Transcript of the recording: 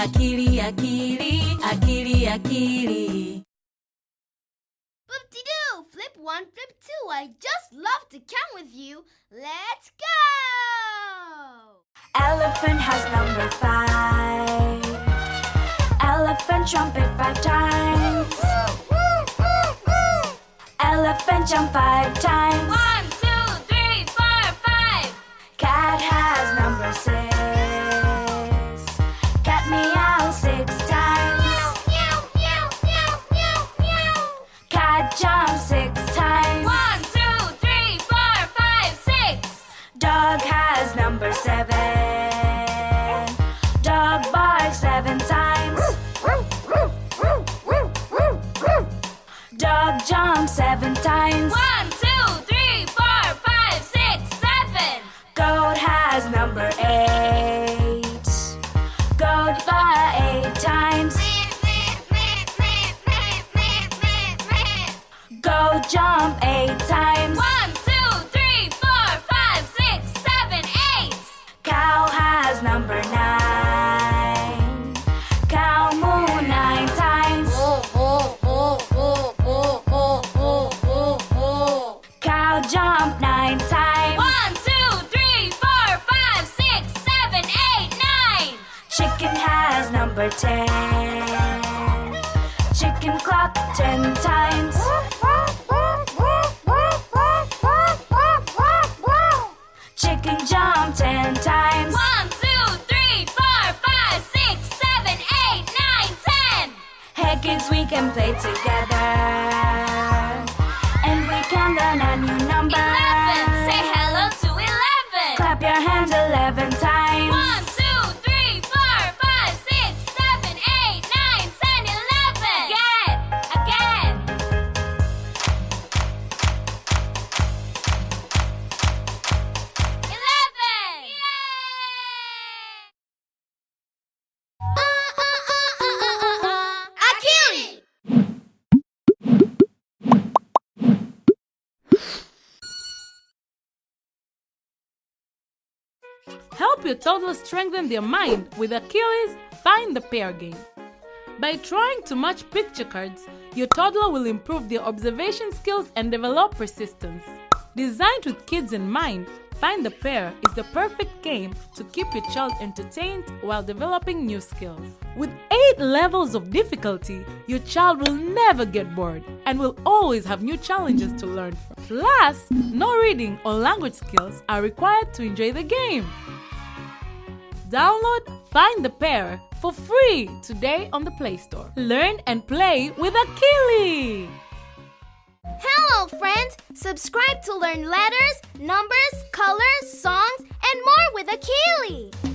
akili akili akili akili Boop-de-doo! Flip one, flip two. I just love to count with you. Let's go! Elephant has number five. Elephant trumpet five times. Dog jumps seven times. One, two, three, four, five, six, seven. Goat has number eight. Number ten. Chicken clock ten times. Chicken jump ten times. One, two, three, four, five, six, seven, eight, nine, ten. Hey kids, we can play together. Help your toddler strengthen their mind with Akili's Find the Pair game. By trying to match picture cards, your toddler will improve their observation skills and develop persistence. Designed with kids in mind, Find the Pair is the perfect game to keep your child entertained while developing new skills. With eight levels of difficulty, your child will never get bored and will always have new challenges to learn from. Plus, no reading or language skills are required to enjoy the game. Download Find the Pair for free today on the Play Store. Learn and play with Akili. Hello, friends! Subscribe to learn letters, numbers, colors, songs, and more with Akili.